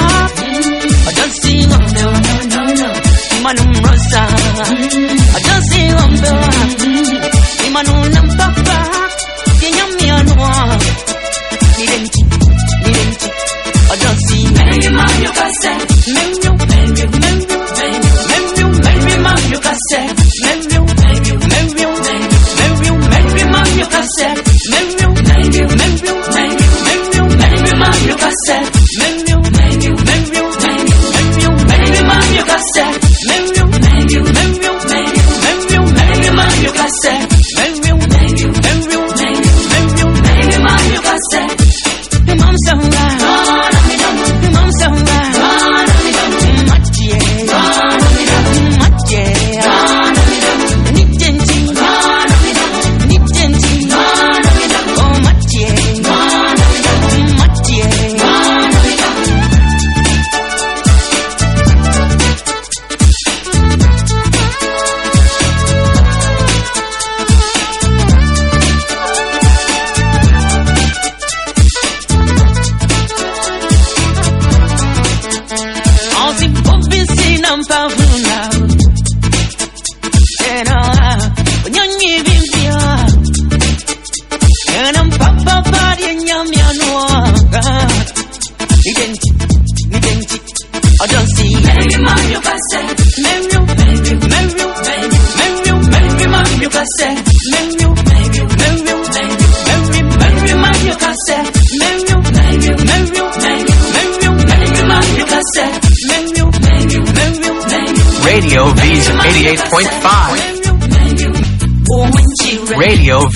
I just see rumble. Imanum rosa. I just see rumble. Imanum number.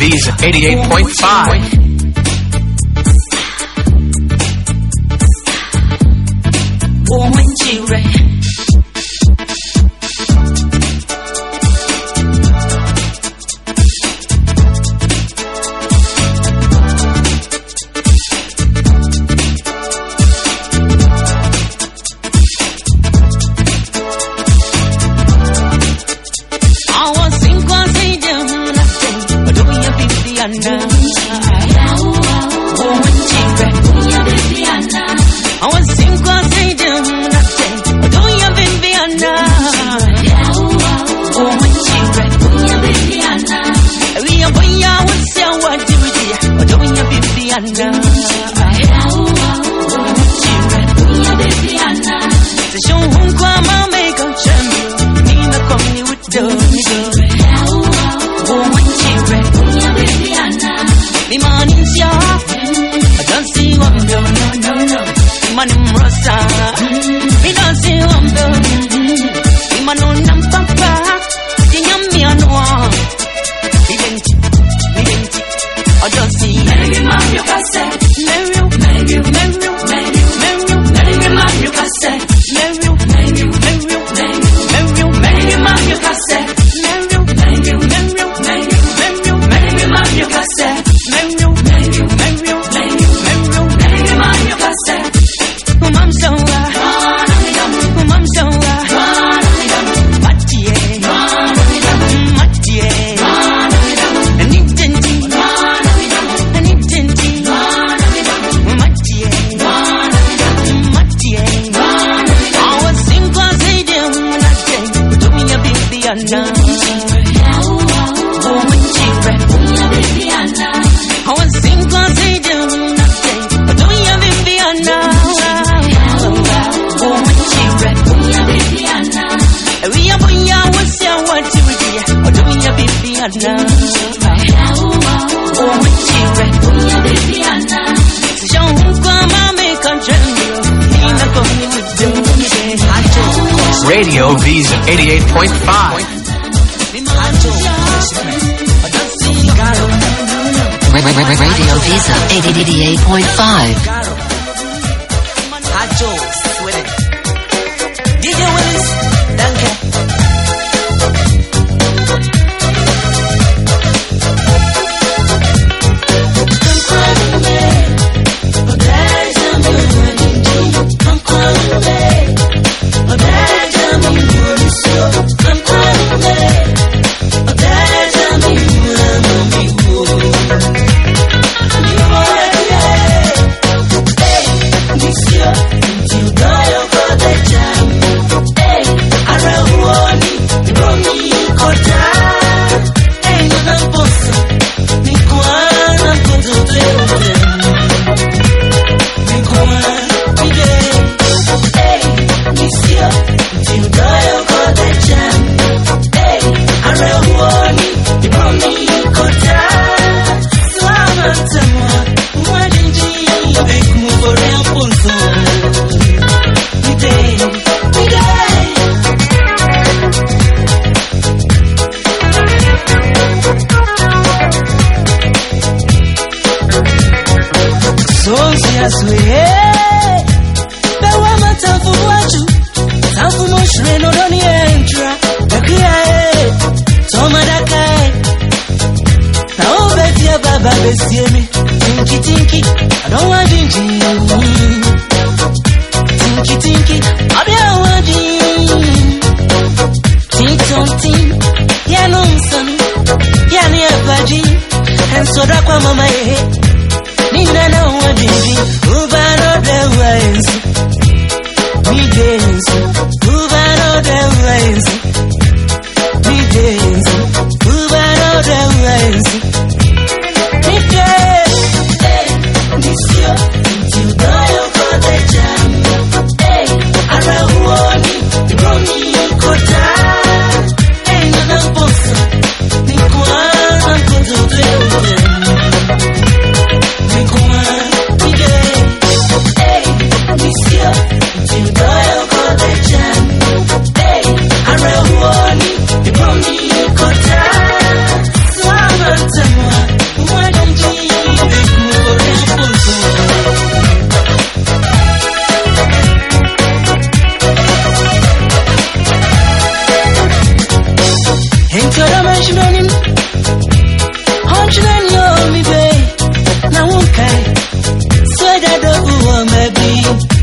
Z's 88.5. Say Radio Visa 88.5. Radio Visa 88.5. Swede dobu wa mebi Niwo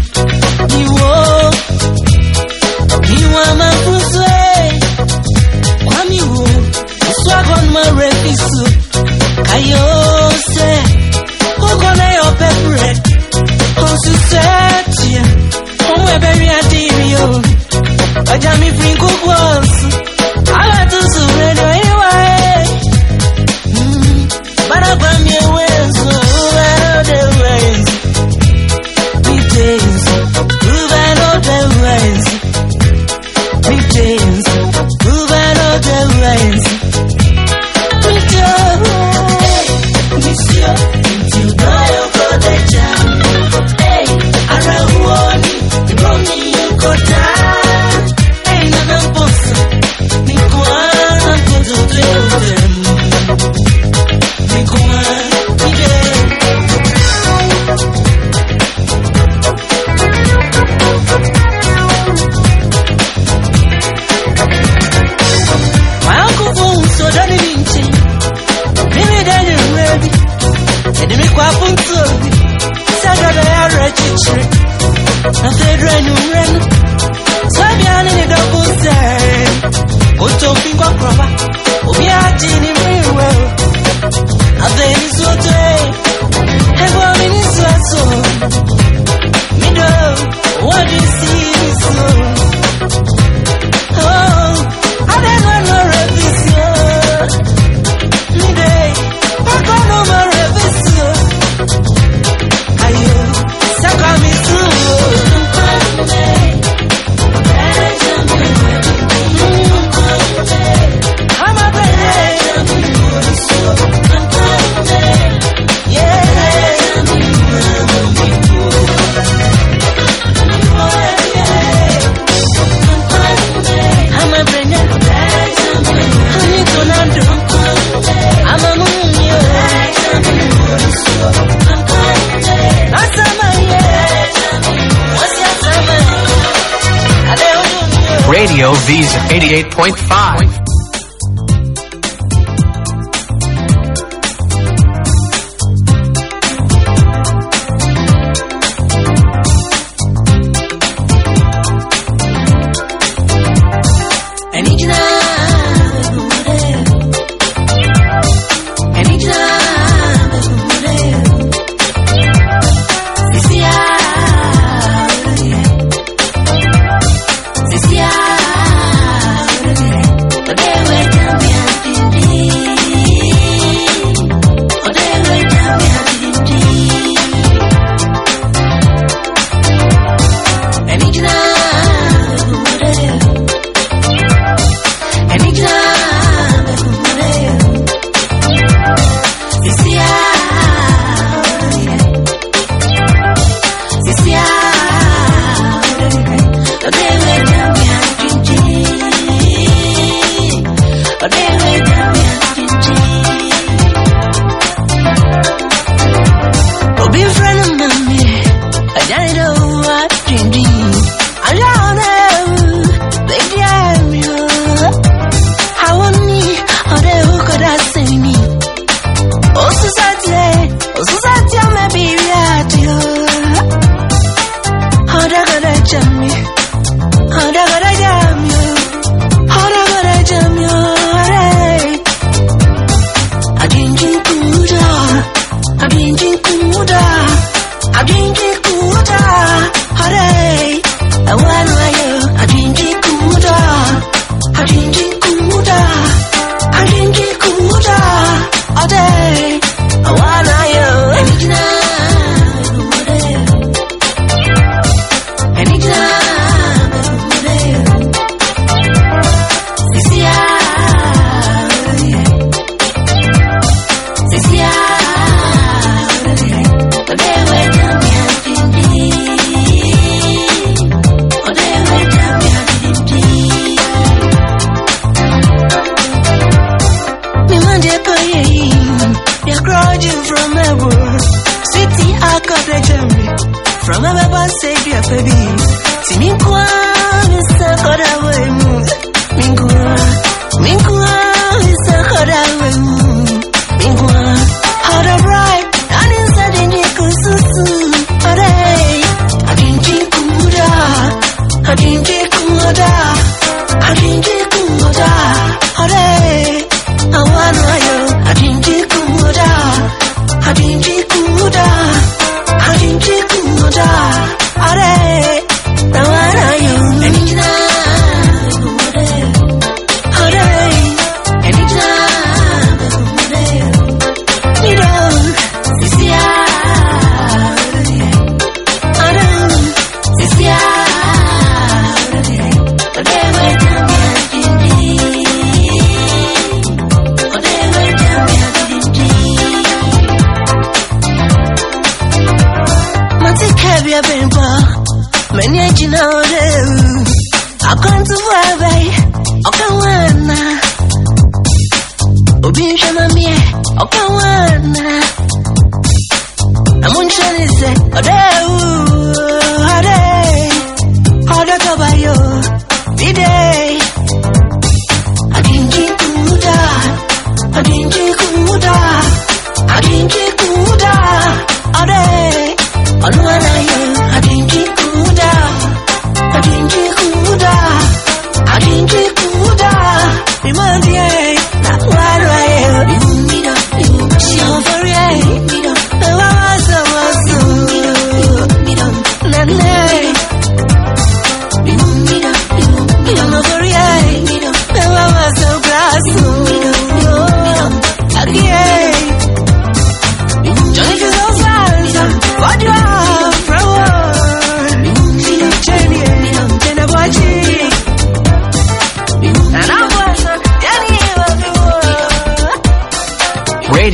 know 88.5.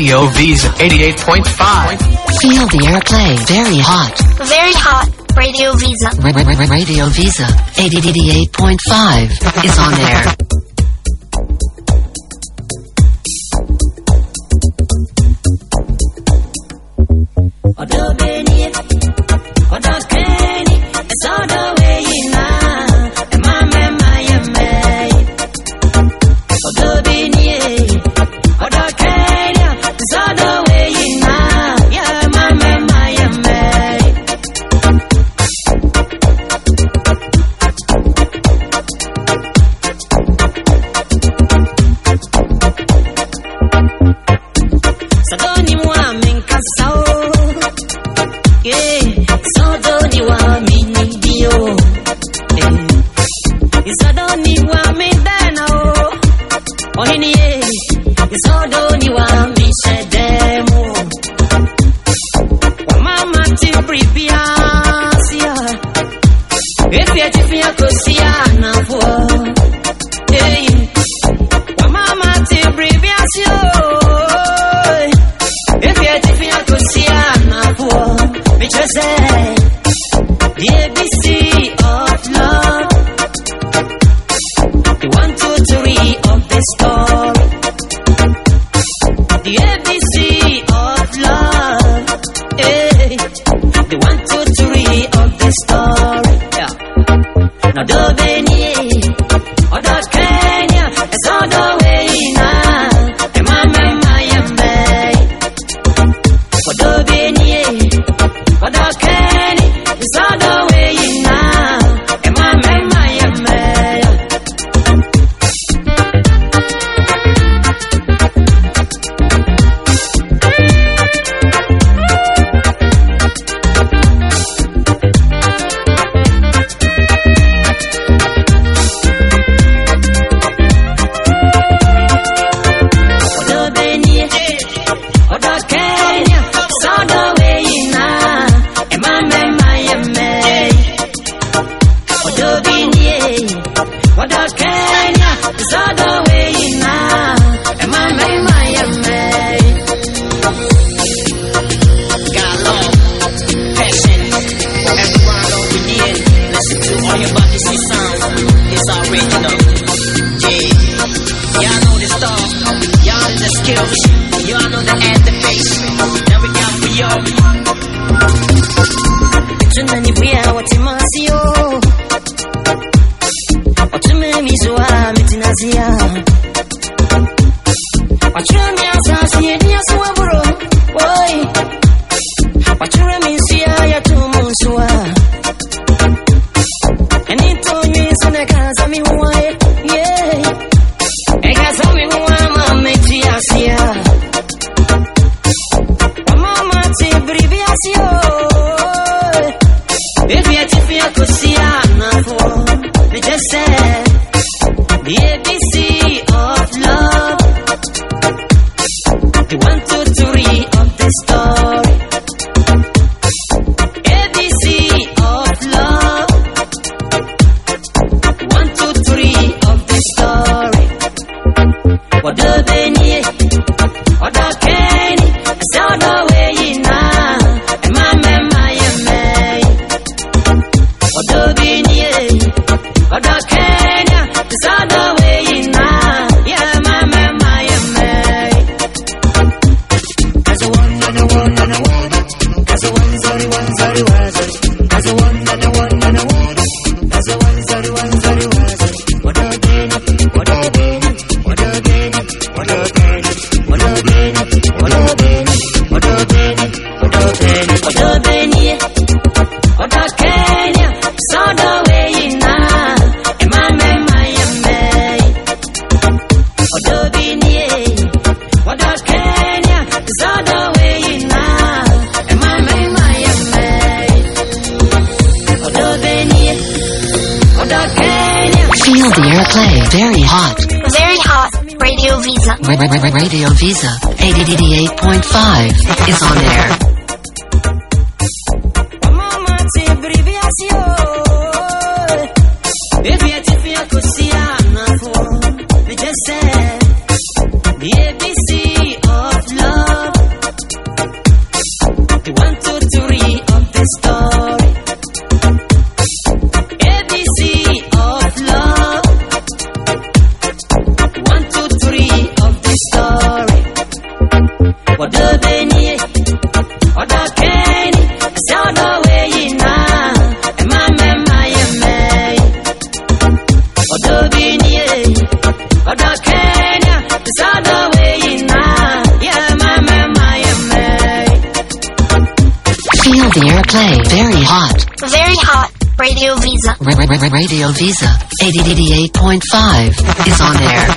Radio V's 88.5. Feel the airplay. Very hot. Very hot. Radio Visa. Radio Visa 88.5 is on air. say Very hot. Very hot. Radio Visa. Radio Visa. 88.5 is on air. Hot. Very hot. Radio Visa. Radio Visa. 88.5 is on air.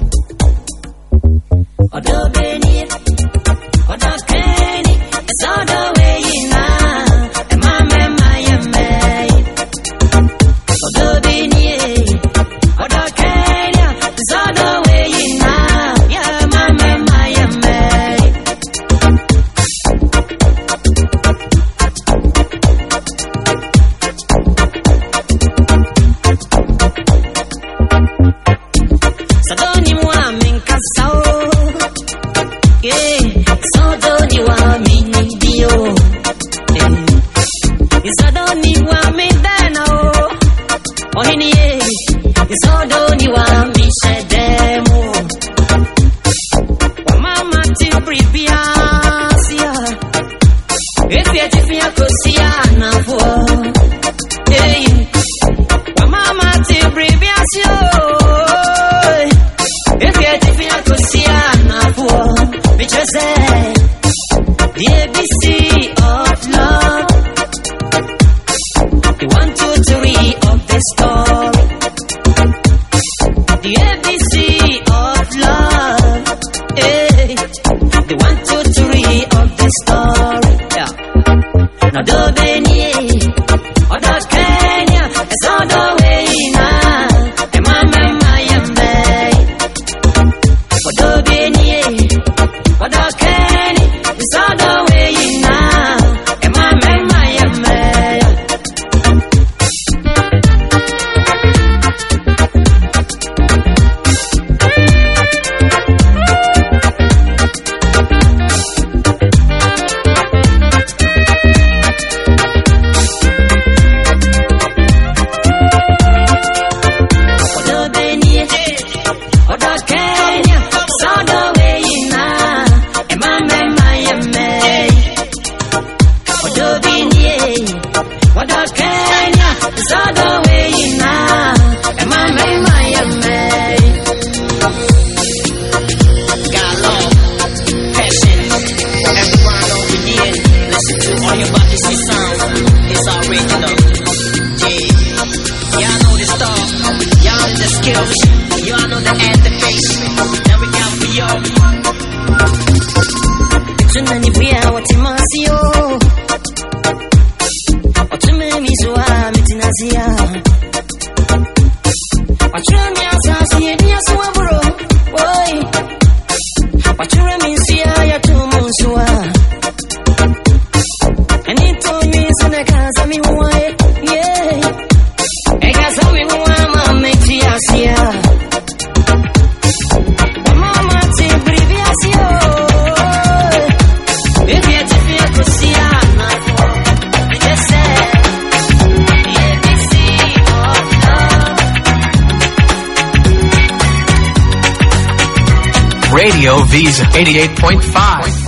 Radio Visa 88.5.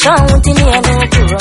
Show me the end of the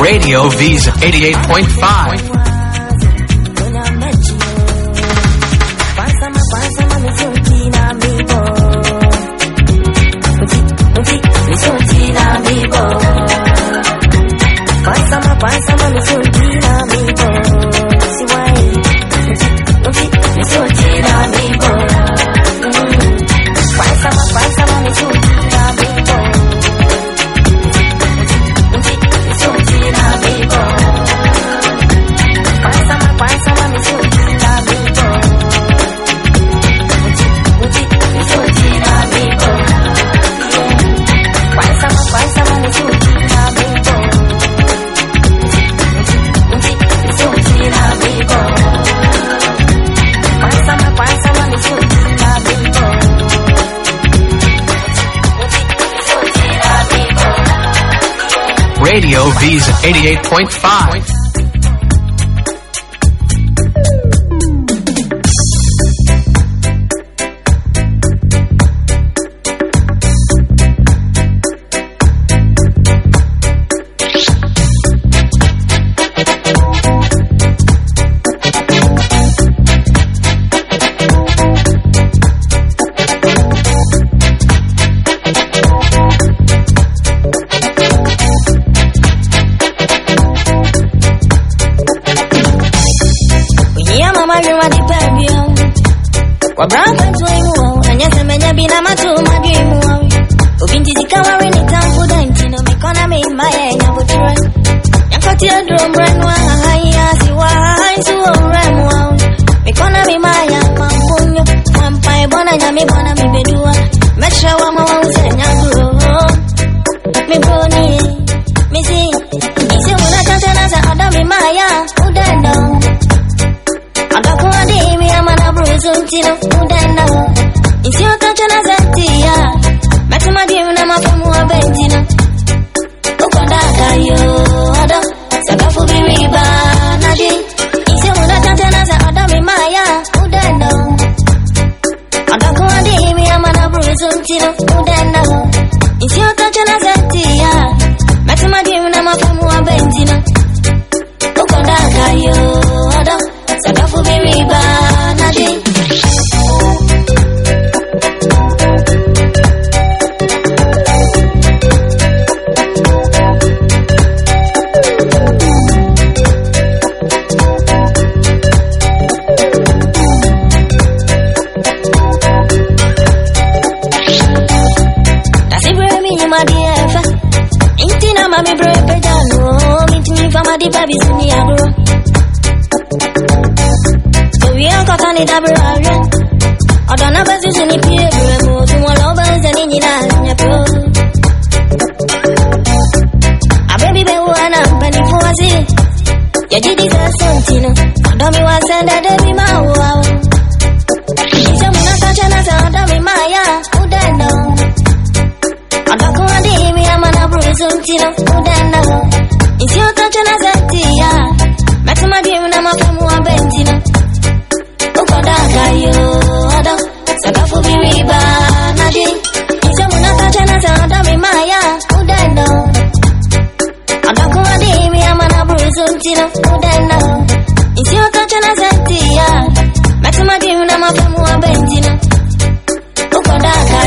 Radio Visa 88.5 Radio V's 88.5. Wabranka tuimu Anyese menye bina matu madrimu Ubinti zikawari ni tamfuda Ntino mikona bona bona Miboni Udendo dimi ama na bruizu ntino Udendo Isi utachana za tia Matima dimu na mafumu wa bentino Ukondaka yo Odo Sakafu biriba Nadi. Isi muna tantana za adami maya Udendo Agakuwa dimi ama na bruizu ntino Udendo Isi utachana za tia Matima dimu na mafumu wa bentino Inti na mami brepe jano Minti mi fama di babi suni agro. So we are got on it abro agro Odo na besi suni pie bre mo Tumo lo benze ni nyina nye pro A baby be wana mpeni fuwazi Ya jidi za sontino Odo mi wasende de mi mawa Isi utachana zatia Matima dimu na mafumu wa bentino Ukodaka yo Odo Sakafu biriba Nadi Isi muna kachana za odo mimaya Udendo Adakuwa dimi ama na bruizu mtino udenda Isi utachana zatia Matima dimu na mafumu wa bentino Ukodaka